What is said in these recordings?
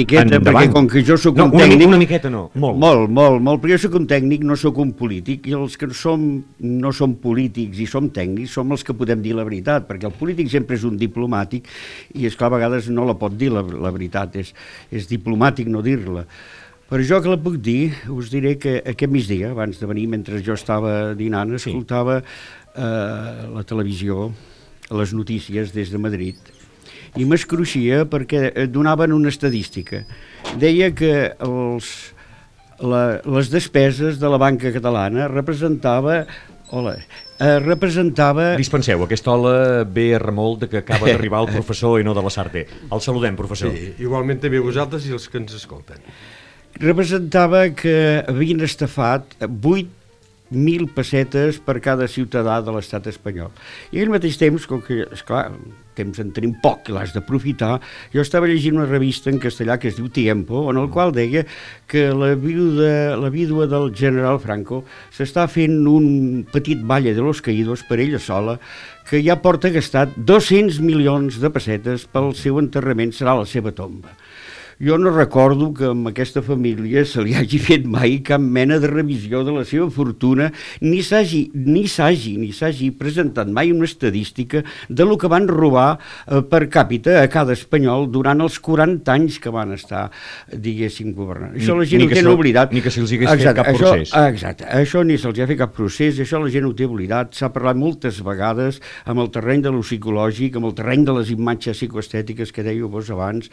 miqueta, Endavant. perquè com que jo sóc No, un una, tècnic... una miqueta no, molt. Molt, molt, molt, perquè jo sóc un tècnic, no sóc un polític, i els que som, no som polítics i som tècnics som els que podem dir la veritat, perquè el polític sempre és un diplomàtic i, és clar a vegades no la pot dir la, la veritat, és, és diplomàtic no dir-la. Però jo que la puc dir, us diré que aquest migdia, abans de venir, mentre jo estava dinant, escoltava eh, la televisió, les notícies des de Madrid, i m'escruixia perquè eh, donaven una estadística. Deia que els, la, les despeses de la banca catalana representava hola, eh, representava Dispenseu, aquesta ola ve a remolc de que acaba d'arribar el professor i no de la Sarte. El saludem, professor. Sí, igualment també vosaltres i els que ens escolten. representava que havien estafat 8.000 pessetes per cada ciutadà de l'estat espanyol. I al mateix temps, com que, esclar, temps en tenim poc i l'has d'aprofitar, jo estava llegint una revista en castellà que es diu Tiempo, en el qual deia que la viuda, la vídua del general Franco s'està fent un petit Valle de los Caídos per ella sola, que ja porta gastat 200 milions de pessetes pel seu enterrament, serà la seva tomba. Jo no recordo que amb aquesta família se li hagi fet mai cap mena de revisió de la seva fortuna, ni s'hagi ni s'hagi ni s'hagi presentat mai una estadística de lo que van robar eh, per càpita a cada espanyol durant els 40 anys que van estar, diguéssim, governant. Això la gent ni ho se- oblidat. ni que se'ls hagués fet Exacte, cap això, procés. Exacte, això ni se'ls ha fet cap procés, això la gent ho té oblidat, s'ha parlat moltes vegades amb el terreny de lo psicològic, amb el terreny de les imatges psicoestètiques que dèieu vos abans,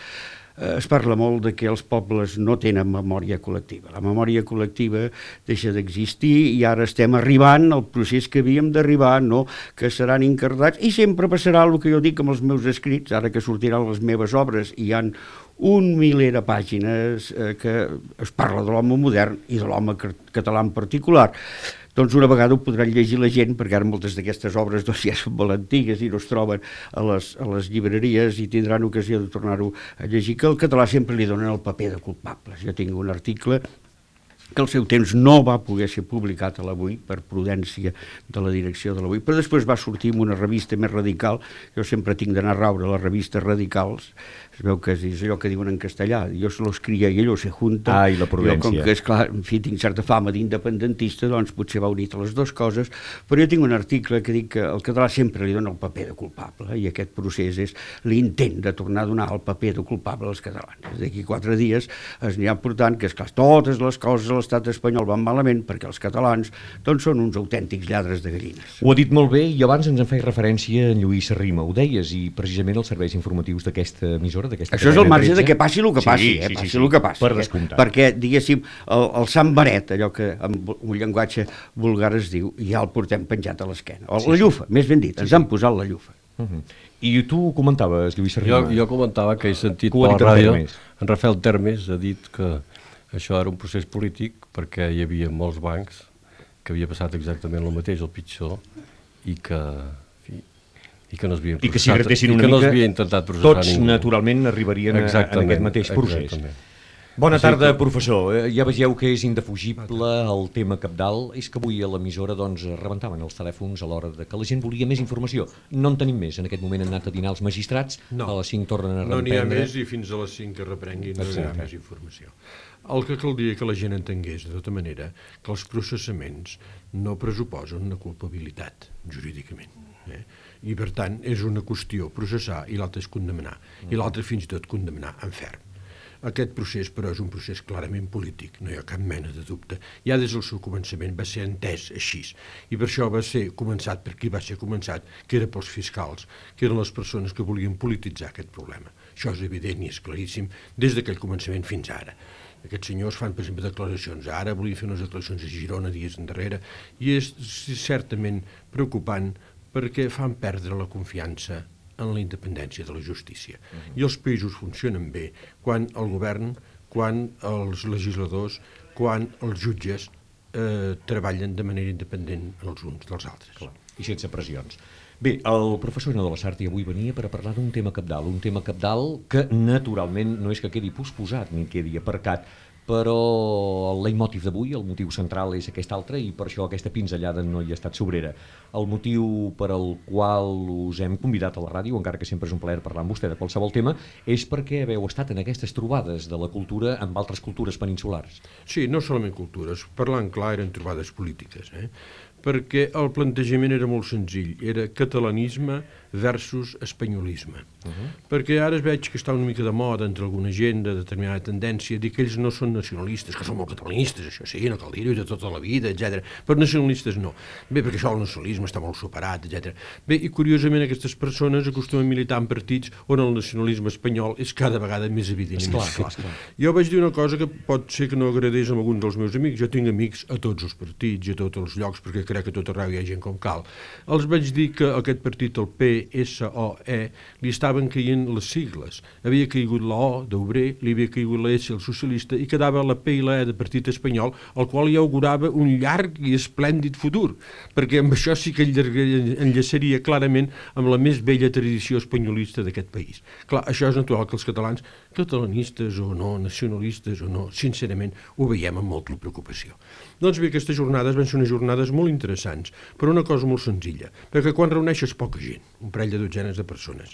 eh, es parla molt de que els pobles no tenen memòria col·lectiva. La memòria col·lectiva deixa d'existir i ara estem arribant al procés que havíem d'arribar, no que seran incardats, i sempre passarà el que jo dic amb els meus escrits, ara que sortiran les meves obres i hi han un miler de pàgines eh, que es parla de l'home modern i de l'home català en particular. Doncs una vegada ho podran llegir la gent, perquè ara moltes d'aquestes obres doncs, ja són molt antigues i no es troben a les, a les llibreries i tindran ocasió de tornar-ho a llegir, que al català sempre li donen el paper de culpables. Jo tinc un article que al seu temps no va poder ser publicat a l'Avui per prudència de la direcció de l'Avui, però després va sortir en una revista més radical, jo sempre tinc d'anar a raure les revistes radicals, es veu que és allò que diuen en castellà, yo se los cría y ellos se juntan, Ai, la jo com prudència. que, esclar, en fi, tinc certa fama d'independentista, doncs potser va unit a les dues coses, però jo tinc un article que dic que el català sempre li dona el paper de culpable, i aquest procés és l'intent de tornar a donar el paper de culpable als catalans. D'aquí quatre dies es anirà portant que, esclar, totes les coses a l'estat espanyol van malament perquè els catalans doncs, són uns autèntics lladres de gallines. Ho ha dit molt bé i abans ens en feia referència en Lluís Rima, ho deies, i precisament els serveis informatius d'aquesta emissora, d'aquesta Això és el marge 13. de que passi el que Sí, passi, sí, eh? sí, passi sí, el que passi. Per eh? descomptat. Perquè, diguéssim, el, el Sant Benet, allò que amb un llenguatge vulgar es diu, ja el portem penjat a l'esquena. O la llufa, més ben dit, ens han posat la llufa. Uh -huh. I tu comentaves, Lluís Jo, Rima. jo comentava que he sentit ho ha per la en ràdio, Termes. en Rafael Termes ha dit que això era un procés polític perquè hi havia molts bancs que havia passat exactament el mateix, el pitjor, i que, en i que no s'havien I que si gratessin una que no mica, intentat processar tots ningú. naturalment arribarien a, en Exactament, aquest mateix procés. exactament. Bona tarda, que- professor. Eh, Ja vegeu que és indefugible el tema capdalt. És que avui a l'emissora doncs, rebentaven els telèfons a l'hora de que la gent volia més informació. No en tenim més. En aquest moment han anat a dinar els magistrats, No. a les 5 tornen a No n'hi ha reprendre. més i fins a les 5 que reprenguin no hi ha més informació. El que caldria que la gent entengués, de tota manera, que els processaments no pressuposen una culpabilitat jurídicament. Eh? I, per tant, és una qüestió processar i l'altre és condemnar. I l'altre fins i tot condemnar en ferm. Aquest procés, però, és un procés clarament polític, no hi ha cap mena de dubte. Ja des del seu començament va ser entès així. I per això va ser començat per qui va ser començat, que era pels fiscals, que eren les persones que volien polititzar aquest problema. Això és evident i és claríssim des d'aquell començament fins ara. Aquests senyors fan, per exemple, declaracions. Ara volien fer unes declaracions a Girona dies endarrere i és certament preocupant perquè fan perdre la confiança en la independència de la justícia. Uh -huh. I els països funcionen bé quan el govern, quan els legisladors, quan els jutges eh, treballen de manera independent els uns dels altres. Clar, I sense pressions. Bé, el professor Eno de la Sarti avui venia per a parlar d'un tema capdalt, un tema capdalt que naturalment no és que quedi posposat ni quedi aparcat, però el leitmotiv d'avui, el motiu central és aquest altre i per això aquesta pinzellada no hi ha estat sobrera. El motiu per al qual us hem convidat a la ràdio, encara que sempre és un plaer parlar amb vostè de qualsevol tema, és perquè haveu estat en aquestes trobades de la cultura amb altres cultures peninsulars. Sí, no solament cultures, parlant clar eren trobades polítiques, eh? perquè el plantejament era molt senzill, era catalanisme versus espanyolisme. Uh -huh. Perquè ara es veig que està una mica de moda entre alguna gent de determinada tendència dir que ells no són nacionalistes, que són molt catalanistes, això sí, no cal dir-ho, de tota la vida, etc. Però nacionalistes no. Bé, perquè això el nacionalisme està molt superat, etc. Bé, i curiosament aquestes persones acostumen a militar en partits on el nacionalisme espanyol és cada vegada més evident. Esclar, esclar, esclar. Jo vaig dir una cosa que pot ser que no agradés a algun dels meus amics. Jo tinc amics a tots els partits i a tots els llocs, perquè crec que a tot arreu hi ha gent com cal. Els vaig dir que aquest partit, el PSOE, li estaven caient les sigles. Havia caigut la O d'obrer, li havia caigut la S el socialista i quedava la P i la E de partit espanyol, el qual ja augurava un llarg i esplèndid futur, perquè amb això sí que enllaçaria clarament amb la més vella tradició espanyolista d'aquest país. Clar, això és natural que els catalans, catalanistes o no, nacionalistes o no, sincerament ho veiem amb molta preocupació. Doncs bé, aquestes jornades van ser unes jornades molt interessants, per una cosa molt senzilla, perquè quan reuneixes poca gent, un parell de dotzenes de persones,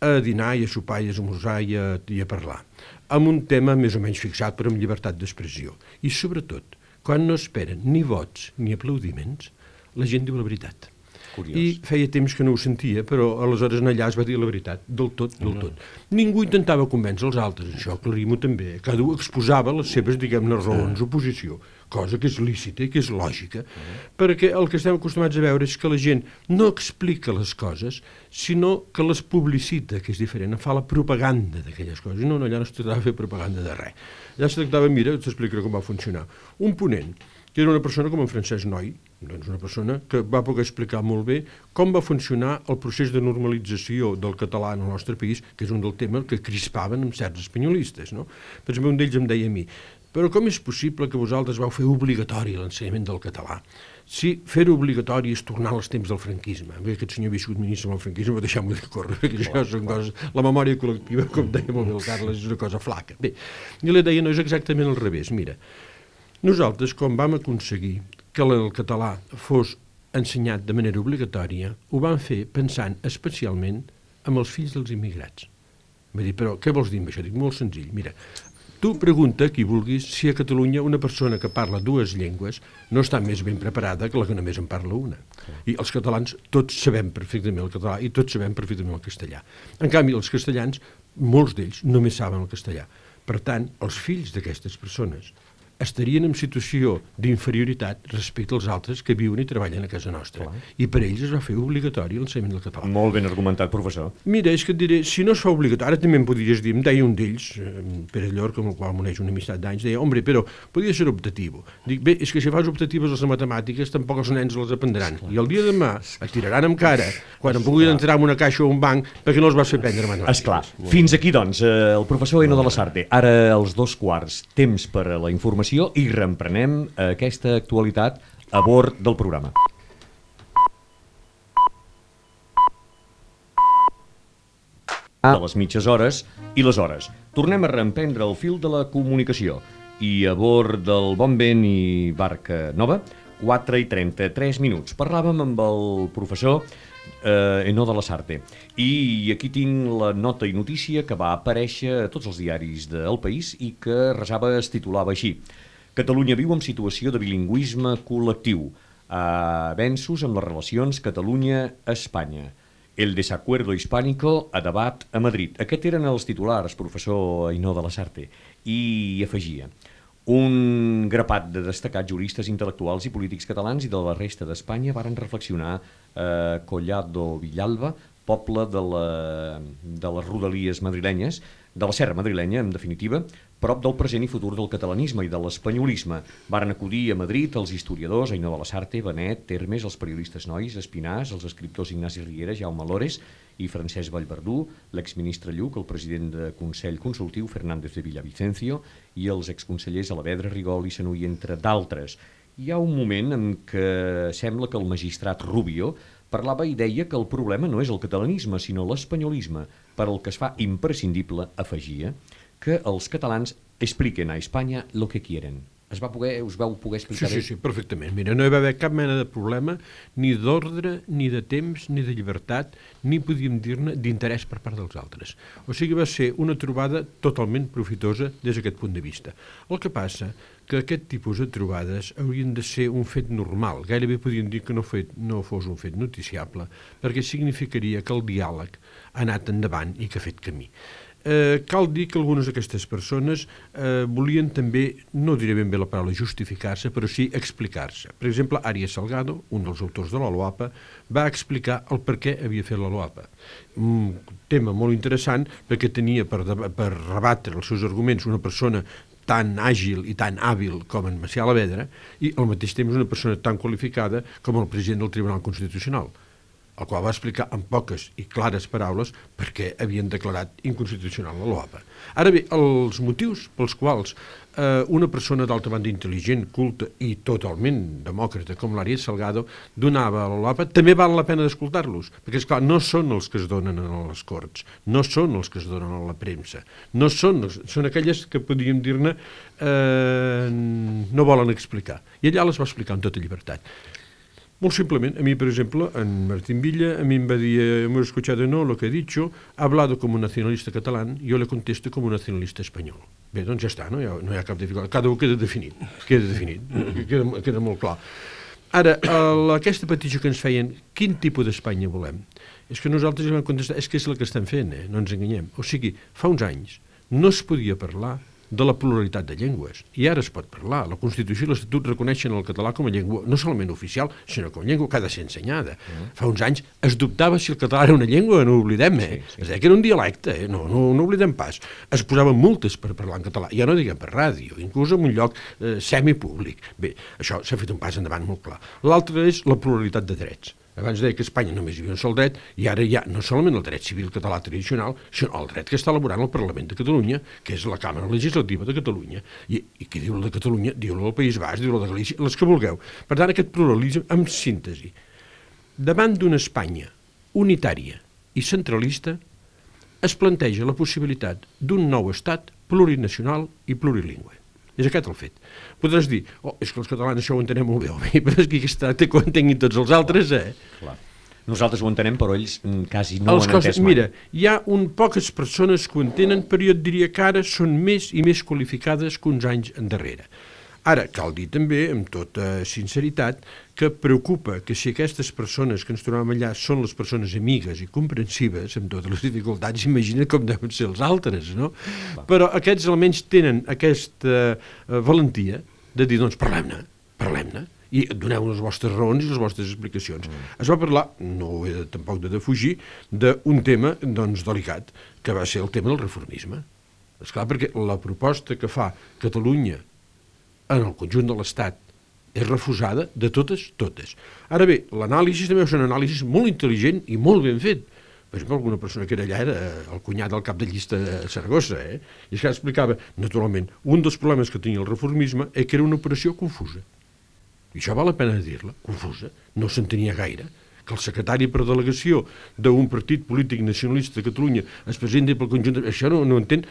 a dinar i a sopar i a esmorzar i a, i a parlar, amb un tema més o menys fixat però amb llibertat d'expressió. I sobretot, quan no esperen ni vots ni aplaudiments, la gent diu la veritat. Curiós. I feia temps que no ho sentia, però aleshores allà es va dir la veritat, del tot, del tot. Ningú intentava convèncer els altres, això aclarim-ho també. Cada un exposava les seves, diguem-ne, raons d'oposició, cosa que és lícita i que és lògica, perquè el que estem acostumats a veure és que la gent no explica les coses, sinó que les publicita, que és diferent, fa la propaganda d'aquelles coses. No, no, allà no es tractava de fer propaganda de res. Allà es tractava, mira, t'explicaré com va funcionar. Un ponent, que era una persona com en Francesc Noi, doncs una persona que va poder explicar molt bé com va funcionar el procés de normalització del català en el nostre país, que és un del tema que crispaven amb certs espanyolistes. No? Per exemple, un d'ells em deia a mi, però com és possible que vosaltres vau fer obligatori l'ensenyament del català? Si fer-ho obligatori és tornar als temps del franquisme. Bé, aquest senyor havia sigut ministre del franquisme, deixem-ho de córrer, perquè això són coses... La memòria col·lectiva, com deia molt bé el Carles, és una cosa flaca. Bé, jo li deia, no, és exactament al revés. Mira, nosaltres, quan vam aconseguir que el català fos ensenyat de manera obligatòria, ho van fer pensant especialment amb els fills dels immigrats. Va dir, però què vols dir amb això? Dic, molt senzill. Mira, tu pregunta qui vulguis si a Catalunya una persona que parla dues llengües no està més ben preparada que la que només en parla una. I els catalans tots sabem perfectament el català i tots sabem perfectament el castellà. En canvi, els castellans, molts d'ells només saben el castellà. Per tant, els fills d'aquestes persones estarien en situació d'inferioritat respecte als altres que viuen i treballen a casa nostra. Clar. I per ells es va fer obligatori l'ensenyament del català. Molt ben argumentat, professor. Mira, és que et diré, si no es fa obligatori, ara també em podries dir, em deia un d'ells, Pere Llor, amb el qual m'uneix una amistat d'anys, deia, hombre, però podria ser optatiu. Dic, bé, és que si fas optatives les matemàtiques, tampoc els nens les aprendran. I el dia de demà et tiraran amb cara quan em puguin entrar en una caixa o un banc perquè no els vas fer prendre matemàtiques. Esclar. Fins aquí, doncs, eh, el professor Eno de la Sarte. Ara, els dos quarts, temps per a la informació i reemprenem aquesta actualitat a bord del programa. de les mitges hores i les hores. Tornem a reemprendre el fil de la comunicació i a bord del Bon Vent i Barca Nova, 4 i 33 minuts. Parlàvem amb el professor eh, Eno de la Sarte. I aquí tinc la nota i notícia que va aparèixer a tots els diaris del país i que resava es titulava així. Catalunya viu en situació de bilingüisme col·lectiu. Avenços en les relacions Catalunya-Espanya. El desacuerdo hispánico a debat a Madrid. Aquest eren els titulars, professor Ainó de la Sarte. I afegia un grapat de destacats juristes intel·lectuals i polítics catalans i de la resta d'Espanya varen reflexionar a Collado Villalba, poble de, la, de les rodalies madrilenyes, de la serra madrilenya, en definitiva, prop del present i futur del catalanisme i de l'espanyolisme. Varen acudir a Madrid els historiadors la Sarte, Benet, Termes, els periodistes Nois, Espinàs, els escriptors Ignasi Riera, Jaume Lores i Francesc Vallverdú, l'exministre Lluc, el president de Consell Consultiu Fernández de Villavicencio i els exconsellers Alavedra, Rigol i Sanuy, entre d'altres. Hi ha un moment en què sembla que el magistrat Rubio parlava i deia que el problema no és el catalanisme, sinó l'espanyolisme, per al que es fa imprescindible, afegia, que els catalans expliquen a Espanya lo que quieren. Es va poder, us vau poder Sí, explicar sí, sí, perfectament. Mira, no hi va haver cap mena de problema, ni d'ordre, ni de temps, ni de llibertat, ni, podíem dir-ne, d'interès per part dels altres. O sigui, va ser una trobada totalment profitosa des d'aquest punt de vista. El que passa que aquest tipus de trobades haurien de ser un fet normal. Gairebé podríem dir que no, fet, no fos un fet noticiable, perquè significaria que el diàleg ha anat endavant i que ha fet camí. Eh, cal dir que algunes d'aquestes persones eh, volien també, no diré ben bé la paraula justificar-se, però sí explicar-se. Per exemple, Arias Salgado, un dels autors de la LOAPA, va explicar el per què havia fet la LOAPA. Un tema molt interessant perquè tenia per, per rebatre els seus arguments una persona tan àgil i tan hàbil com en Macià Lavedra i al mateix temps una persona tan qualificada com el president del Tribunal Constitucional el qual va explicar en poques i clares paraules per què havien declarat inconstitucional la LOAPA. Ara bé, els motius pels quals eh, una persona d'alta banda intel·ligent, culta i totalment demòcrata com l'Arias Salgado donava a la LOAPA també val la pena d'escoltar-los, perquè, esclar, no són els que es donen a les Corts, no són els que es donen a la premsa, no són, són aquelles que podríem dir-ne eh, no volen explicar. I allà les va explicar amb tota llibertat. Molt simplement, a mí, por ejemplo, en Martín Villa, a mí me decía, hemos escuchado no lo que he dicho, ha hablado como un nacionalista catalán, yo le contesto como un nacionalista espanyol. Bé, doncs ja està, no hi ha, no hi ha cap dificultat. Cada un queda definit, queda definit, queda, queda molt clar. Ara, el, aquesta petició que ens feien, quin tipus d'Espanya volem? És que nosaltres vam contestar, és que és el que estem fent, eh? no ens enganyem. O sigui, fa uns anys no es podia parlar de la pluralitat de llengües. I ara es pot parlar. La Constitució i l'Estatut reconeixen el català com a llengua no solament oficial, sinó com a llengua que ha de ser ensenyada. Mm. Fa uns anys es dubtava si el català era una llengua, no ho oblidem, eh? Sí, sí. Es deia que era un dialecte, eh? no, no, no oblidem pas. Es posaven multes per parlar en català, ja no diguem per ràdio, inclús en un lloc eh, semipúblic. Bé, això s'ha fet un pas endavant molt clar. L'altre és la pluralitat de drets. Abans deia que a Espanya només hi havia un sol dret i ara hi ha no solament el dret civil català tradicional, sinó el dret que està elaborant el Parlament de Catalunya, que és la Càmera Legislativa de Catalunya. I, i qui diu la de Catalunya, diu la del País Basc, diu la de Galícia, les que vulgueu. Per tant, aquest pluralisme, amb síntesi, davant d'una Espanya unitària i centralista, es planteja la possibilitat d'un nou estat plurinacional i plurilingüe. És aquest el fet. Podràs dir, oh, és que els catalans això ho entenem molt bé, bé però és que es tracta que ho entenguin tots els altres, eh? Clar. Nosaltres ho entenem, però ells mm, quasi no els ho han entès mai. mira, hi ha un poques persones que ho entenen, però jo et diria que ara són més i més qualificades que uns anys endarrere. Ara, cal dir també, amb tota sinceritat, que preocupa que si aquestes persones que ens trobem allà són les persones amigues i comprensives, amb totes les dificultats, imagina com deuen ser els altres, no? Però aquests elements tenen aquesta eh, valentia de dir, doncs, parlem-ne, parlem-ne, i doneu les vostres raons i les vostres explicacions. Mm. Es va parlar, no ho he de, tampoc de defugir, d'un tema doncs, delicat, que va ser el tema del reformisme. És clar, perquè la proposta que fa Catalunya en el conjunt de l'Estat és refusada de totes, totes. Ara bé, l'anàlisi també és un anàlisi molt intel·ligent i molt ben fet. Per exemple, alguna persona que era allà era el cunyat del cap de llista de Saragossa, eh? i que explicava, naturalment, un dels problemes que tenia el reformisme és que era una operació confusa. I això val la pena dir-la, confusa, no s'entenia gaire que el secretari per delegació d'un partit polític nacionalista de Catalunya es presenti pel conjunt de... Això no, no entén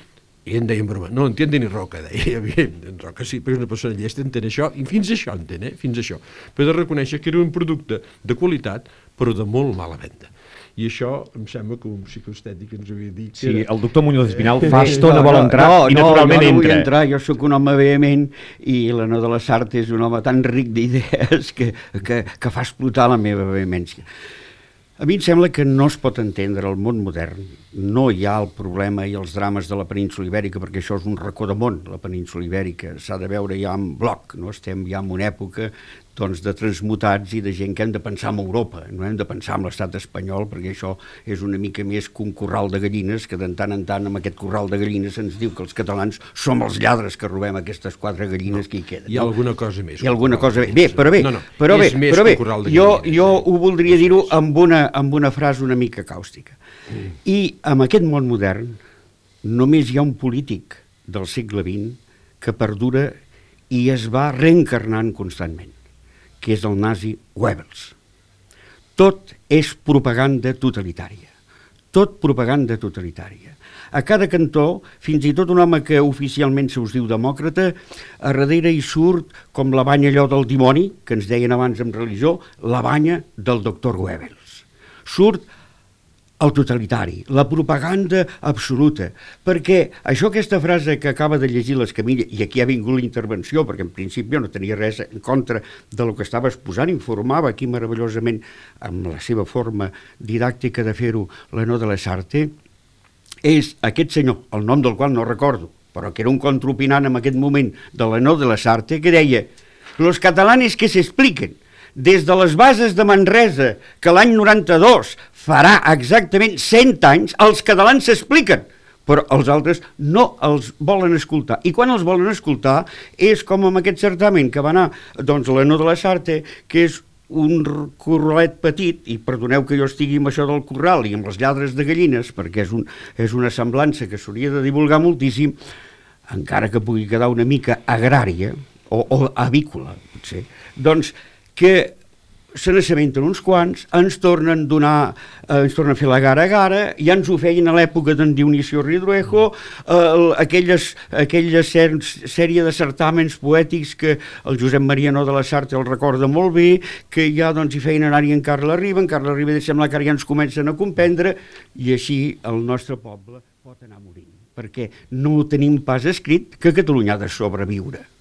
i en deia en broma, no entiende ni Roca, deia, bien, en Roca sí, perquè és una persona llesta, entén això, i fins això entén, eh? fins això. Però de reconèixer que era un producte de qualitat, però de molt mala venda. I això em sembla que un psicostètic ens havia dit que Sí, era... el doctor Muñoz Espinal Eh, fa estona vol entrar no, i no, naturalment jo no vull entra. entrar, jo sóc un home vehement i la no de la Sart és un home tan ric d'idees que, que, que fa explotar la meva vehemència. A mi em sembla que no es pot entendre el món modern. No hi ha el problema i els drames de la península ibèrica, perquè això és un racó de món, la península ibèrica. S'ha de veure ja en bloc, no? Estem ja en una època doncs, de transmutats i de gent que hem de pensar en Europa, no hem de pensar en l'estat espanyol, perquè això és una mica més que un corral de gallines, que de tant en tant amb aquest corral de gallines ens diu que els catalans som els lladres que robem aquestes quatre gallines no, que hi queden. Hi ha no? alguna cosa més. Hi ha alguna cosa bé. Bé, però bé, No, no, però bé, més però bé corral de jo, jo ho voldria dir-ho amb una, amb una frase una mica càustica. Mm. I amb aquest món modern només hi ha un polític del segle XX que perdura i es va reencarnant constantment, que és el nazi Goebbels. tot és propaganda totalitària. Tot propaganda totalitària. A cada cantó, fins i tot un home que oficialment se us diu demòcrata, a darrere hi surt com la banya allò del dimoni, que ens deien abans en religió, la banya del doctor Goebbels. Surt el totalitari, la propaganda absoluta, perquè això, aquesta frase que acaba de llegir l'Escamilla, i aquí ha vingut la intervenció, perquè en principi no tenia res en contra de lo que estava exposant, informava aquí meravellosament amb la seva forma didàctica de fer-ho la no de la Sarte, és aquest senyor, el nom del qual no recordo, però que era un contraopinant en aquest moment de la no de la Sarte, que deia «Los catalanes que s'expliquen des de les bases de Manresa, que l'any 92 farà exactament 100 anys, els catalans s'expliquen, però els altres no els volen escoltar. I quan els volen escoltar és com amb aquest certamen que va anar doncs, la no de la Sarte, que és un corralet petit, i perdoneu que jo estigui amb això del corral i amb les lladres de gallines, perquè és, un, és una semblança que s'hauria de divulgar moltíssim, encara que pugui quedar una mica agrària, o, o avícola, potser, doncs que se n'assabenten uns quants, ens tornen, donar, eh, ens tornen a fer la gara a gara, ja ens ho feien a l'època d'en Dionisio Ridruejo, eh, aquelles, aquella ser, sèrie de certàmens poètics que el Josep Maria No de la Sartre el recorda molt bé, que ja doncs, hi feien anar-hi en Carla Riba, en Carla Riba sembla que ara ja ens comencen a comprendre, i així el nostre poble pot anar morint, perquè no tenim pas escrit que Catalunya ha de sobreviure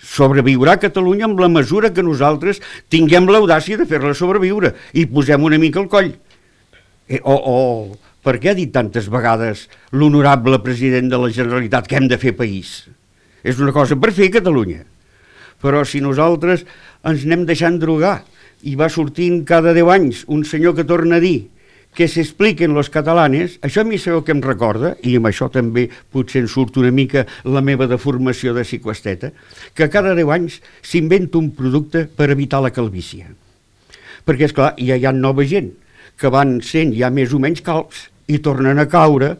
sobreviurà Catalunya amb la mesura que nosaltres tinguem l'audàcia de fer-la sobreviure i posem una mica el coll. Eh, o, o per què ha dit tantes vegades l'honorable president de la Generalitat que hem de fer país? És una cosa per fer Catalunya. Però si nosaltres ens anem deixant drogar i va sortint cada 10 anys un senyor que torna a dir que s'expliquen los catalanes, això a mi sabeu que em recorda, i amb això també potser en surt una mica la meva deformació de psicoesteta, que cada 10 anys s'inventa un producte per evitar la calvícia. Perquè, és clar, ja hi ha nova gent que van sent ja més o menys calps i tornen a caure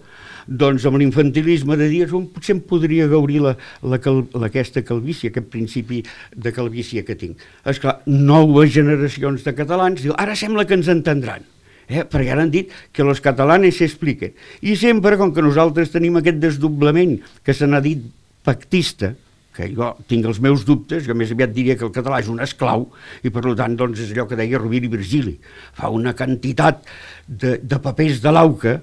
doncs amb l'infantilisme de dir on potser em podria gaudir la, la, cal, aquesta calvícia, aquest principi de calvícia que tinc. És clar, noves generacions de catalans diuen, ara sembla que ens entendran eh? perquè ara han dit que els catalanes s'expliquen. I sempre, com que nosaltres tenim aquest desdoblament que se n'ha dit pactista, que jo tinc els meus dubtes, jo més aviat diria que el català és un esclau, i per tant doncs, és allò que deia Rovira i Virgili, fa una quantitat de, de papers de l'auca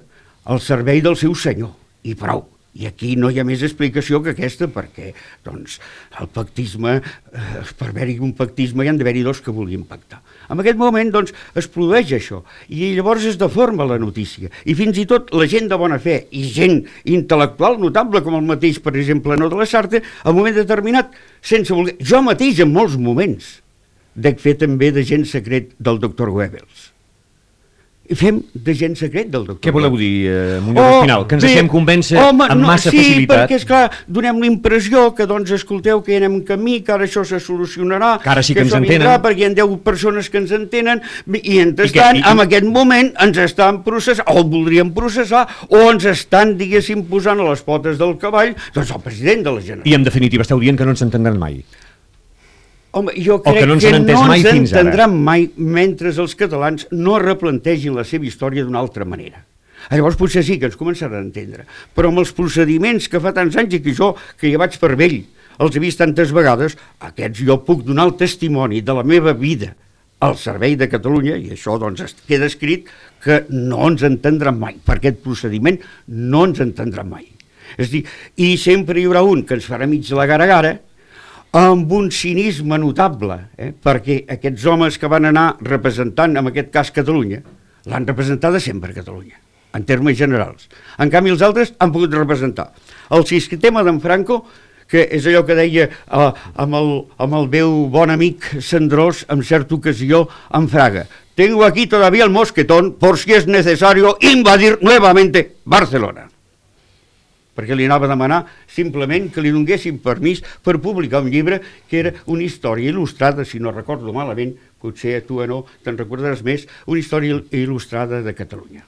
al servei del seu senyor, i prou. I aquí no hi ha més explicació que aquesta, perquè doncs, el pactisme, eh, per haver-hi un pactisme hi han d'haver-hi dos que vulguin pactar. En aquest moment doncs, es produeix això i llavors es deforma la notícia i fins i tot la gent de bona fe i gent intel·lectual notable com el mateix, per exemple, no de la Sartre, en un moment determinat, sense voler... Jo mateix en molts moments dec fer també de gent secret del doctor Goebbels fem de gent secret del doctor. Què voleu dir, eh, Muñoz oh, Espinal? Que ens bé, deixem convèncer home, amb massa no, sí, facilitat? Sí, perquè, esclar, donem la impressió que, doncs, escolteu, que anem en camí, que ara això se solucionarà, que ara sí que, que ens entenen. Vindrà, perquè hi ha 10 persones que ens entenen, i entretant, I que, i, en aquest moment, ens estan processant, o el voldríem processar, o ens estan, diguéssim, posant a les potes del cavall, doncs el president de la Generalitat. I, en definitiva, esteu dient que no ens entendran mai. Home, jo crec que no ens, que no mai ens entendran mai mentre els catalans no replantegin la seva història d'una altra manera. Llavors potser sí que ens començaran a entendre, però amb els procediments que fa tants anys i que jo, que ja vaig per vell, els he vist tantes vegades, aquests jo puc donar el testimoni de la meva vida al servei de Catalunya, i això doncs queda escrit, que no ens entendran mai, per aquest procediment no ens entendran mai. És dir, i sempre hi haurà un que ens farà mig la gara-gara, amb un cinisme notable, eh? perquè aquests homes que van anar representant, en aquest cas Catalunya, l'han representada sempre Catalunya, en termes generals. En canvi, els altres han pogut representar el sistema d'en Franco, que és allò que deia eh, amb, el, amb el meu bon amic Sandrós, en certa ocasió, en Fraga. Tengo aquí todavía el mosquetón por si es necesario invadir nuevamente Barcelona perquè li anava a demanar simplement que li donguessin permís per publicar un llibre que era una història il·lustrada, si no recordo malament, potser a tu no te'n recordaràs més, una història il·lustrada de Catalunya.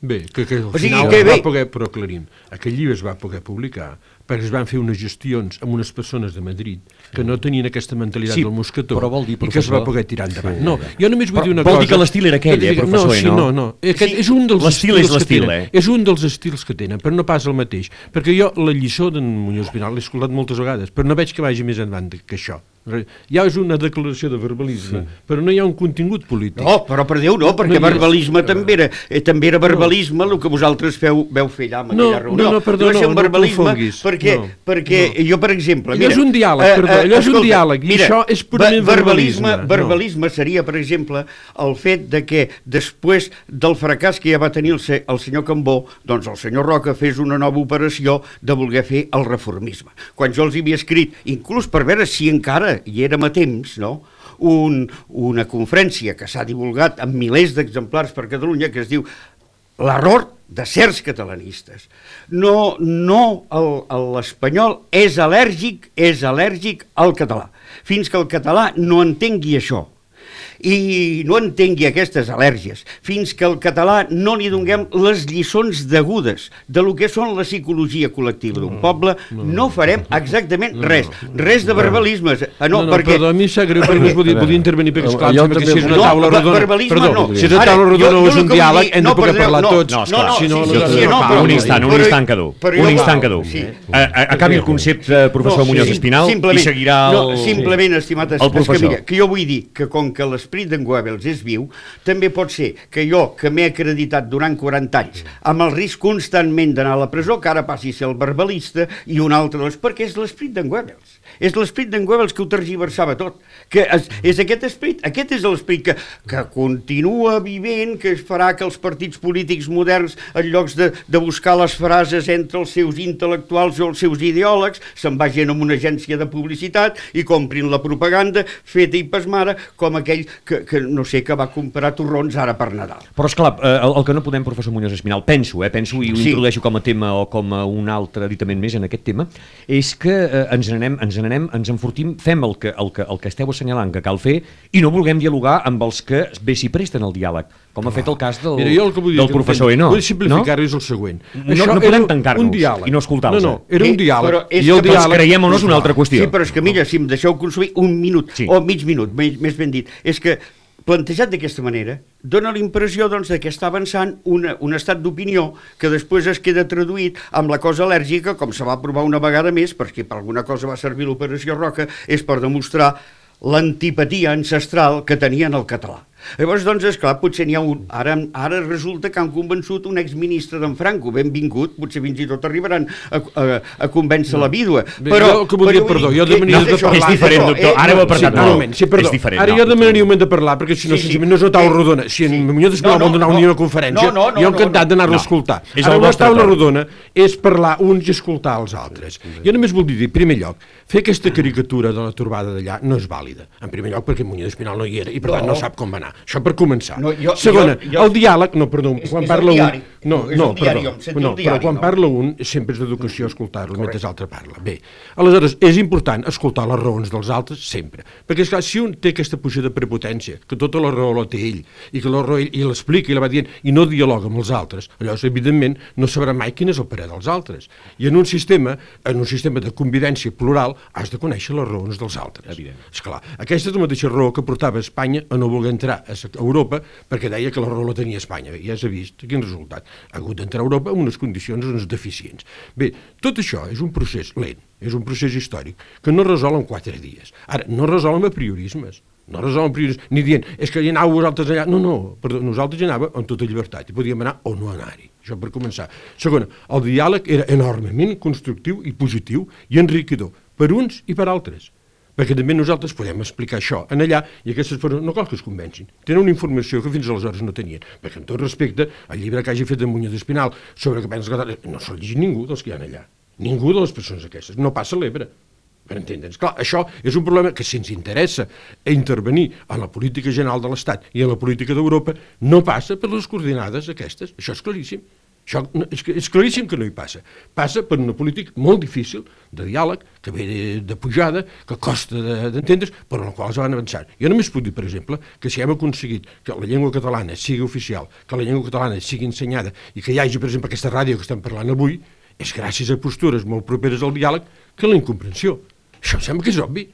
Bé, que, que al O sigui, final que bé- va poder, però aclarim, aquell llibre es va poder publicar perquè es van fer unes gestions amb unes persones de Madrid que no tenien aquesta mentalitat Sí, del mosquetó però vol dir, i que es va professor- poder tirar endavant. No, jo només vull dir una vol cosa... dir que l'estil era aquell, que eh, professor, no, sí, no? no. Aquest Sí, és un dels l'estil és l'estil, eh? És un dels estils que tenen, però no pas el mateix. Perquè jo la lliçó d'en Muñoz Pinal l'he escoltat moltes vegades, però no veig que vagi més endavant que això. Ja és una declaració de verbalisme, però no hi ha un contingut polític. No, però per Déu no, perquè No hi és. verbalisme també era, eh, també era verbalisme el que vosaltres feu, veu fer allà amb No, aquella reunió. no, no, perdó, no, un no verbalisme confonguis. perquè, No, perquè jo, per exemple... Allò és un diàleg, perdó, allò és un diàleg, i això és purament verbalisme, verbalisme. no. Verbalisme seria, per exemple, el fet de que després del fracàs que ja va tenir el, se, el senyor Cambó, doncs el senyor Roca fes una nova operació de voler fer el reformisme. Quan jo els hi havia escrit, inclús per veure si encara hi érem a temps, no?, un, una conferència que s'ha divulgat amb milers d'exemplars per Catalunya que es diu l'error de certs catalanistes. No, no l'espanyol és al·lèrgic, és al·lèrgic al català. Fins que el català no entengui això i no entengui aquestes al·lèrgies, fins que el català no li donem les lliçons degudes de lo que són la psicologia col·lectiva d'un poble, no, farem exactament res, res de verbalismes. Ah, No, no, perquè... perdó, a mi em sap greu perquè volia, volia intervenir perquè, esclar, Jo també si és una No, taula rodona... verbalisme Perdó, no. si és una taula rodona o és un diàleg, hem no, de poder parlar no, tots. No, esclar, no, si no, no, no, no, no, no, un instant, un instant que dur. Un instant que dur. Acabi el concepte, professor Muñoz Espinal, i seguirà el... No, simplement, estimat, és, que, mira, que jo vull dir que com que l'esprit d'en Goebbels és viu, també pot ser que jo, que m'he acreditat durant 40 anys, amb el risc constantment d'anar a la presó, que ara passi a ser el verbalista i un altre, doncs, perquè és l'esprit d'en Goebbels. És l'esprit d'en Goebbels que ho tergiversava tot. Que és, és aquest esperit, aquest és l'esperit que, que continua vivent, que farà que els partits polítics moderns, en llocs de, de buscar les frases entre els seus intel·lectuals o els seus ideòlegs, se'n vagin a una agència de publicitat i comprin la propaganda feta i pasmara com aquell que, que no sé, que va comprar torrons ara per Nadal. Però, esclar, eh, el, el que no podem, professor Muñoz Espinal, penso, eh, penso, i ho Sí. introdueixo com a tema o com a un altre aditament més en aquest tema, és que eh, ens n'anem, ens n'anem, ens enfortim, fem el que, el, que, el que esteu assenyalant que cal fer i no vulguem dialogar amb els que bé s'hi presten al diàleg, com ha fet el cas del, Mira, jo el que vull dir del professor Eno. Vull simplificar-ho és el següent. No- no podem era tancar-nos i no escoltar-los, No, no, era un diàleg. però I el diàleg... creiem o no és una altra qüestió. Sí, però és que mira, si em deixeu consumir un minut Sí. sí. o mig minut, més, més ben dit, és que plantejat d'aquesta manera, dona la impressió doncs, que està avançant una, un estat d'opinió que després es queda traduït amb la cosa al·lèrgica, com se va provar una vegada més, perquè per alguna cosa va servir l'operació Roca, és per demostrar l'antipatia ancestral que tenien el català. Llavors, doncs, esclar, potser n'hi ha un... Ara, ara resulta que han convençut un exministre d'en Franco, benvingut, potser fins i tot arribaran a, a, a convèncer la vídua. Bé, jo que volia, vull perdó, jo demanaria és de això. És diferent, doctor, eh, ara ho ha no, apretat sí, un moment, sí, perdó. És diferent, Ara no. jo demanaria un moment de parlar, perquè si no, Sí, sí, no és una taula rodona. Si en sí. Muñoz Espinal No, no, vol donar no. una conferència, No, no, no, jo no, encantat no. d'anar-lo a No. escoltar. És Ara una taula rodona és parlar uns i escoltar els altres. Jo només vull dir, en primer lloc, fer aquesta caricatura de la torbada d'allà no és vàlida. En primer lloc, perquè Muñoz Espinal no hi era i per tant no No. sap com va anar. Això per començar. No, jo- Segona, jo- jo- el diàleg, no, perdó, És- quan és parla un... No, És no, el diari, perdó. em No, però diari, quan no? parla un sempre és d'educació escoltar-lo mentre l'altre parla. Bé, aleshores, és important escoltar les raons dels altres sempre. Perquè, esclar, si un té aquesta puja de prepotència, que tota la raó la té ell, i que la raó ell, i l'explica i la va dient, i no dialoga amb els altres, llavors, evidentment, no sabrà mai quin és el parer dels altres. I en un sistema, en un sistema de convivència plural, has de conèixer les raons dels altres. Evident. Esclar, aquesta és la mateixa raó que portava Espanya a no voler entrar a Europa perquè deia que la raó la tenia Espanya. Ja s'ha vist quin resultat. Ha hagut d'entrar a Europa amb unes condicions doncs, deficients. Bé, tot això és un procés lent, és un procés històric que no es resol en quatre dies. Ara, no es resol amb apriorismes, no resol amb apriorismes, ni dient, és que hi anàveu vosaltres allà. No, no, perdó, nosaltres hi anàvem amb tota llibertat i podíem anar o no anar-hi. Això per començar. Segona, el diàleg era enormement constructiu i positiu i enriquidor per uns i per altres perquè també nosaltres podem explicar això en allà i aquestes persones no cal que es convencin. Tenen una informació que fins aleshores no tenien. Perquè amb tot respecte, el llibre que hagi fet en Muñoz Espinal sobre que pensa que no s'ha llegit ningú dels que hi ha allà. Ningú de les persones aquestes, no passa l'Ebre. Per entendre'ns. Clar, això és un problema que si ens interessa intervenir en la política general de l'Estat i en la política d'Europa no passa per les coordinades aquestes, això és claríssim. Això és, és claríssim que no hi passa. Passa per una política molt difícil de diàleg, que ve de, de pujada, que costa d'entendre's, de, però en la qual es van avançar. Jo només puc dir, per exemple, que si hem aconseguit que la llengua catalana sigui oficial, que la llengua catalana sigui ensenyada i que hi hagi, per exemple, aquesta ràdio que estem parlant avui, és gràcies a postures molt properes al diàleg que la incomprensió. Això em sembla que és obvi.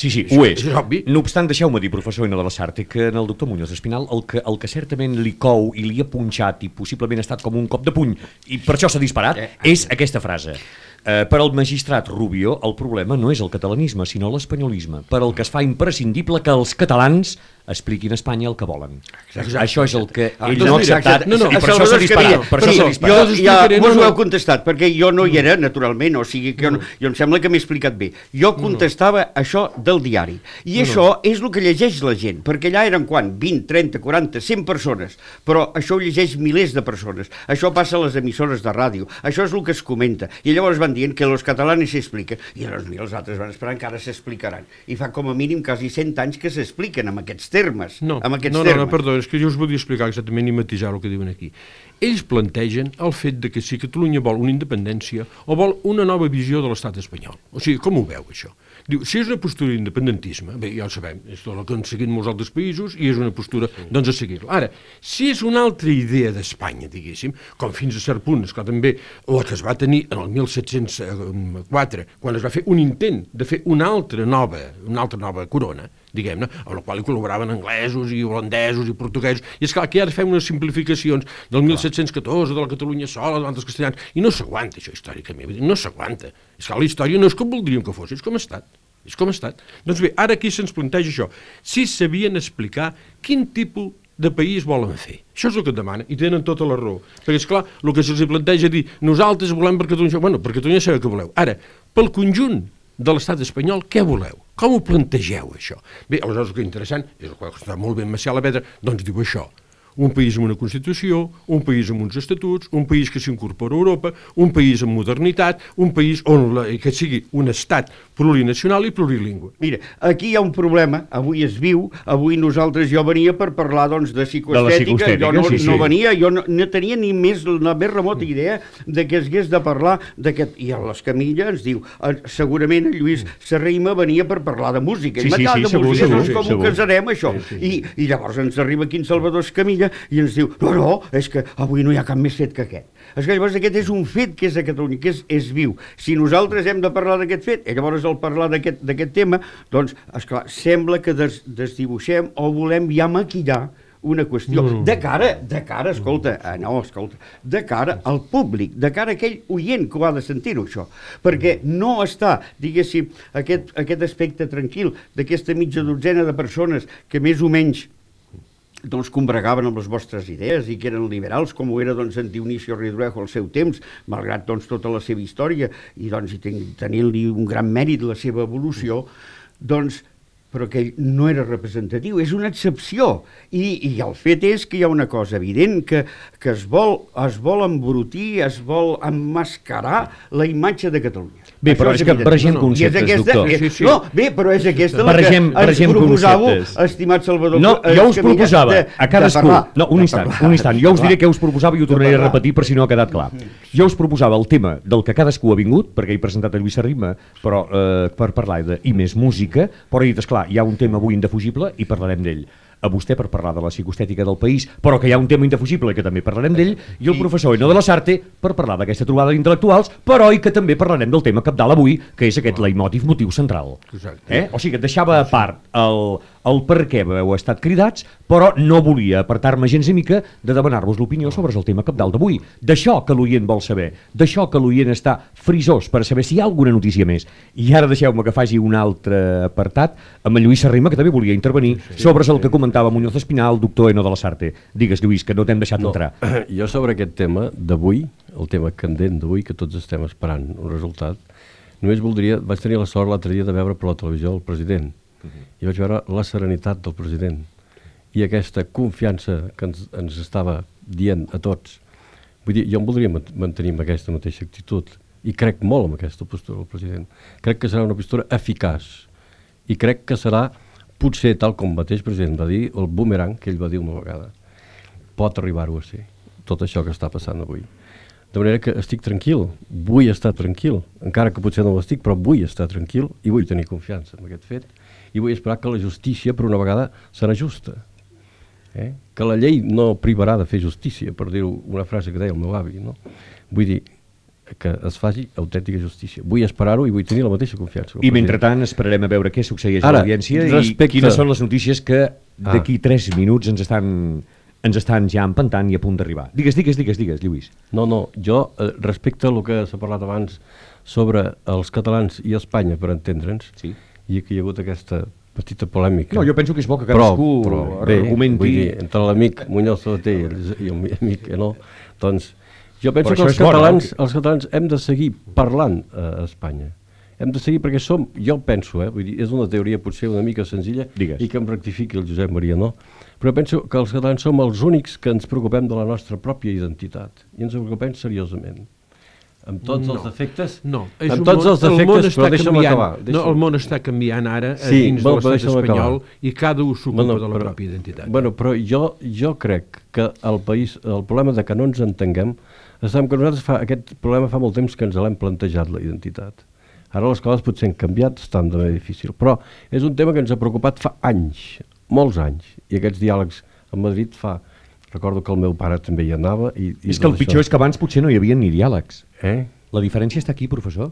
Sí, sí, ho és. és obvi. No obstant, deixeu-me dir, professor Ino de la Sarte, que en el doctor Muñoz Espinal el que, el que certament li cou i li ha punxat i possiblement ha estat com un cop de puny i per això s'ha disparat, eh, és aquesta frase. Eh, per al magistrat Rubio, el problema no és el catalanisme, sinó l'espanyolisme, per al que es fa imprescindible que els catalans expliquin a Espanya el que volen. Exacte. Això és el que ah, ell no ha acceptat no, no, i per això s'ha disparat. Per això sí, jo, ja vos ho heu contestat, perquè jo no hi era, naturalment, o sigui que jo, no, jo em sembla que m'he explicat bé. Jo contestava no, no. això del diari. I no, això no. és el que llegeix la gent, perquè allà eren quan? 20, 30, 40, 100 persones, però això ho llegeix milers de persones. Això passa a les emissores de ràdio, això és el que es comenta. I llavors van dient que els catalans s'expliquen, i llavors mira, els altres van esperar que ara s'explicaran. I fa com a mínim quasi 100 anys que s'expliquen amb aquests temes termes, no, amb aquests no, no, termes. No, no, perdó, és que jo us volia explicar exactament i matisar el que diuen aquí. Ells plantegen el fet de que si Catalunya vol una independència o vol una nova visió de l'estat espanyol. O sigui, com ho veu, això? Diu, si és una postura d'independentisme, bé, ja ho sabem, és tot el que han seguit molts altres països i és una postura, doncs, a seguir-la. Ara, si és una altra idea d'Espanya, diguéssim, com fins a cert punt, esclar, també la que es va tenir en el 1704, quan es va fer un intent de fer una altra nova, una altra nova corona, diguem-ne, amb la qual hi col·laboraven anglesos i holandesos i portuguesos, i és clar que ara fem unes simplificacions del 1714, de la Catalunya sola, de l'altres castellans, i no s'aguanta això històricament, no s'aguanta. És que la història no és com voldríem que fos, és com ha estat. És com ha estat. Doncs bé, ara aquí se'ns planteja això. Si sabien explicar quin tipus de país volen fer. Això és el que et demana, i tenen tota la raó. Perquè, és clar, el que se'ls planteja dir, nosaltres volem per Catalunya... Bueno, per Catalunya sabeu que voleu. Ara, pel conjunt de l'estat espanyol, què voleu? Com ho plantegeu, això? Bé, aleshores el que interessant, és el que està molt ben Macià la Pedra, doncs diu això, un país amb una Constitució, un país amb uns estatuts, un país que s'incorpora a Europa, un país amb modernitat, un país on la, que sigui un estat plurinacional i plurilingüe. Mira, aquí hi ha un problema, avui es viu, avui nosaltres, jo venia per parlar doncs, de psicoestètica, de jo no, sí, sí. no venia, jo no, no tenia ni més la més remota idea de que es hagués de parlar d'aquest... I a l'Escamilla ens diu, eh, segurament en Lluís Serrima venia per parlar de música, sí, sí, sí, de segur, música, segur, doncs com segur. ho casarem, això? Sí, sí. I, I llavors ens arriba aquí en Salvador Escamilla i ens diu, no, no, és que avui no hi ha cap més fet que aquest. És que llavors aquest és un fet que és a Catalunya, que és, és viu. Si nosaltres hem de parlar d'aquest fet, i llavors al parlar d'aquest tema, doncs, esclar, sembla que des, desdibuixem o volem ja maquillar una qüestió no. de cara, de cara, escolta, ah, no, escolta, de cara al públic, de cara a aquell oient que ho ha de sentir-ho, això, perquè no està, diguéssim, aquest, aquest aspecte tranquil d'aquesta mitja dotzena de persones que més o menys doncs, combregaven amb les vostres idees i que eren liberals, com ho era doncs, en Dionisio Ridruejo al seu temps, malgrat doncs, tota la seva història i, doncs, i tenint-li un gran mèrit la seva evolució, doncs però que ell no era representatiu, és una excepció. I, I el fet és que hi ha una cosa evident, que, que es, vol, es vol embrutir, es vol emmascarar la imatge de Catalunya. Bé, però és, és que barregem no, conceptes, aquesta, doctor. És, sí, sí. No, bé, però és aquesta la barregem, que ens proposàveu, estimat Salvador. No, jo us proposava de, a cadascú... Parlar, no, un instant, un instant. Jo us diré què us proposava i ho tornaré a repetir per si no ha quedat clar. Jo us proposava el tema del que cadascú ha vingut, perquè he presentat a Lluís Arrima, però eh, per parlar de i més música, però he dit, esclar, hi ha un tema avui indefugible i parlarem d'ell a vostè per parlar de la psicostètica del país, però que hi ha un tema indefugible que també parlarem d'ell, i el professor Eno de la Sarte per parlar d'aquesta trobada d'intel·lectuals, però i que també parlarem del tema capdalt avui, que és aquest leitmotiv motiu central. Eh? O sigui, que deixava a part el, el per què heu estat cridats, però no volia apartar-me gens i mica de demanar-vos l'opinió sobre el tema capdalt d'avui. D'això que l'oient vol saber, d'això que l'oient està frisós per saber si hi ha alguna notícia més. I ara deixeu-me que faci un altre apartat amb en Lluís Serrima, que també volia intervenir, sí, sí, sobre sí. el que comentava Muñoz Espinal, el doctor Eno de la Sarte. Digues, Lluís, que no t'hem deixat no, entrar. Jo sobre aquest tema d'avui, el tema candent d'avui, que tots estem esperant un resultat, només voldria, vaig tenir la sort l'altre dia de veure per la televisió el president, i vaig veure la serenitat del president i aquesta confiança que ens, ens estava dient a tots. Vull dir, jo em voldria mantenir amb aquesta mateixa actitud i crec molt en aquesta postura del president. Crec que serà una postura eficaç i crec que serà, potser, tal com el mateix president va dir, el boomerang que ell va dir una vegada. Pot arribar-ho a ser, tot això que està passant avui. De manera que estic tranquil, vull estar tranquil, encara que potser no ho estic, però vull estar tranquil i vull tenir confiança en aquest fet i vull esperar que la justícia, per una vegada, serà justa. Eh? Que la llei no privarà de fer justícia, per dir una frase que deia el meu avi. No? Vull dir, que es faci autèntica justícia. Vull esperar-ho i vull tenir la mateixa confiança. I mentrestant esperarem a veure què succeeix Ara, a l'audiència respecte- i quines són les notícies que Ah. d'aquí 3 minuts ens estan, ens estan ja empantant i a punt d'arribar. Digues, digues, digues, digues, Lluís. No, no, jo, eh, respecte al que s'ha parlat abans sobre els catalans i Espanya, per entendre'ns, Sí. I que hi ha hagut aquesta petita polèmica. No, jo penso que és bo que però, cadascú però, bé, argumenti... Vull dir, entre l'amic Muñoz Sabater i el, i el mi amic, eh, no? Doncs jo penso Però que els és bo, no? catalans, els catalans hem de seguir parlant eh, a Espanya. Hem de seguir perquè som, jo penso, eh, vull dir, és una teoria potser una mica senzilla Digues. i que em rectifiqui el Josep Maria, no? Però penso que els catalans som els únics que ens preocupem de la nostra pròpia identitat i ens preocupem seriosament amb tots No. els defectes No, és amb tots món- els el món defectes, està però deixa'm canviant. acabar. No, el món està canviant ara Sí, sí, dins bueno, de l'estat espanyol acabar. i cada un s'ocupa Bueno, de la però- pròpia identitat. Bueno, però jo, jo crec que el país, el problema de que no ens entenguem, està en que nosaltres fa, aquest problema fa molt temps que ens l'hem plantejat, la identitat. Ara les coses potser han canviat, estan de manera difícil, però és un tema que ens ha preocupat fa anys, molts anys, i aquests diàlegs a Madrid fa... Recordo que el meu pare també hi anava i... i És que el pitjor això. és que abans potser no hi havia ni diàlegs. Eh? La diferència està aquí, professor?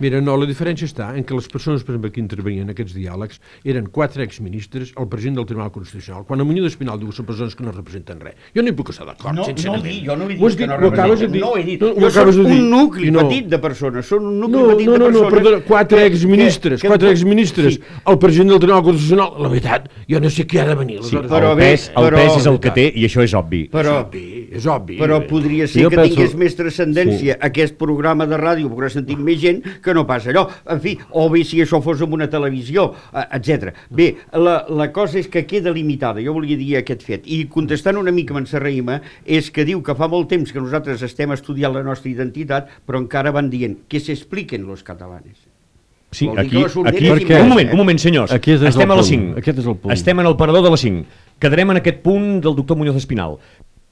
Mira, no, la diferència està en que les persones, per exemple, que intervenien en aquests diàlegs eren quatre exministres, el president del Tribunal Constitucional. Quan el Muñoz Espinal diu que són persones que no representen res. Jo no hi puc estar d'acord, No, no, sincerament. di, jo no he dit Ho has que no ho representen, no he dit. No, ho jo acabes soc dir. un nucli no. petit de persones, són un nucli No, petit no, de no, no, persones... perdona, quatre que- exministres, que- quatre que- exministres, Sí, el president del Tribunal Constitucional, la veritat, jo no sé qui ha de venir. Sí, però el, bé, pes, el però- pes és el que té i això és obvi. però, És obvi, és obvi. però podria ser que penso- tingués més transcendència aquest programa de ràdio, perquè sentit més gent que no passa allò. En fi, o bé si això fos en una televisió, eh, etc. Bé, la, la cosa és que queda limitada, jo volia dir aquest fet. I contestant una mica amb en Serraïma, és que diu que fa molt temps que nosaltres estem estudiant la nostra identitat, però encara van dient que s'expliquen los catalanes. Sí, Vol aquí, la aquí, és un moment, eh? un moment, senyors. Aquí és Estem a les punt. 5. Aquest és el punt. Estem en el parador de les 5. Quedarem en aquest punt del doctor Muñoz Espinal.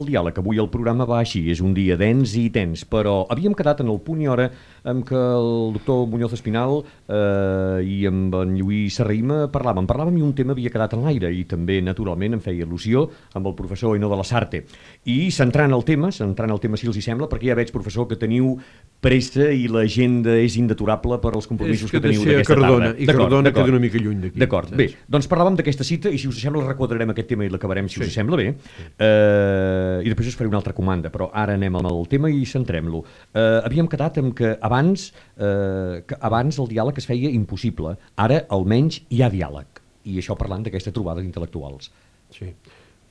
El diàleg avui el programa va així, és un dia dens i tens, però havíem quedat en el punt i hora en què el doctor Muñoz Espinal eh, i amb en Lluís Serraïma parlàvem. Parlàvem i un tema havia quedat en l'aire i també, naturalment, em feia il·lusió amb el professor Eno de la Sarte. I centrant el tema, centrant el tema si els hi sembla, perquè ja veig, professor, que teniu pressa i l'agenda és indeturable per als compromisos que que, teniu d'aquesta Cardona, tarda. i Cardona queda una mica lluny d'aquí, D'acord, bé, doncs parlàvem d'aquesta cita i si us sembla requadrarem aquest tema i l'acabarem si us sembla bé. Eh, I després us faré una altra comanda, però ara anem amb el tema i centrem-lo. Eh, havíem quedat amb que abans, eh, que abans el diàleg es feia impossible. Ara almenys hi ha diàleg. I això parlant d'aquesta trobada d'intel·lectuals. Sí.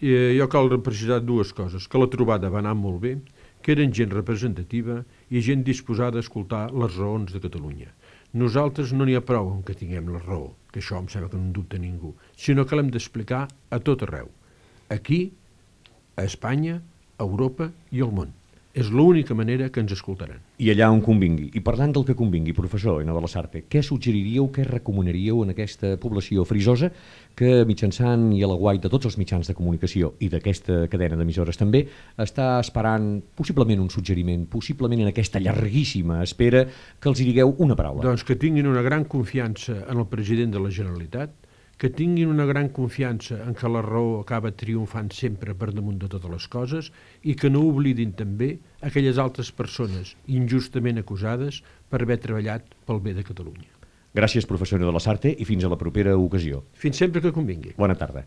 I, eh, jo cal precisar dues coses. Que la trobada va anar molt bé, que eren gent representativa i gent disposada a escoltar les raons de Catalunya. Nosaltres no n'hi ha prou que tinguem la raó, que això em sembla que no en dubta ningú, sinó que l'hem d'explicar a tot arreu. Aquí, a Espanya, a Europa i al món. És l'única manera que ens escoltaran. I allà on convingui. I parlant del que convingui, professor Ena de la Sarte, què suggeriríeu, què recomanaríeu en aquesta població frisosa que mitjançant i a la guai de tots els mitjans de comunicació i d'aquesta cadena d'emissores també està esperant possiblement un suggeriment, possiblement en aquesta llarguíssima espera que els hi digueu una paraula. Doncs que tinguin una gran confiança en el president de la Generalitat, que tinguin una gran confiança en que la raó acaba triomfant sempre per damunt de totes les coses i que no oblidin també aquelles altres persones injustament acusades per haver treballat pel bé de Catalunya. Gràcies, professor Ena de la Sarte, i fins a la propera ocasió. Fins sempre que convingui. Bona tarda.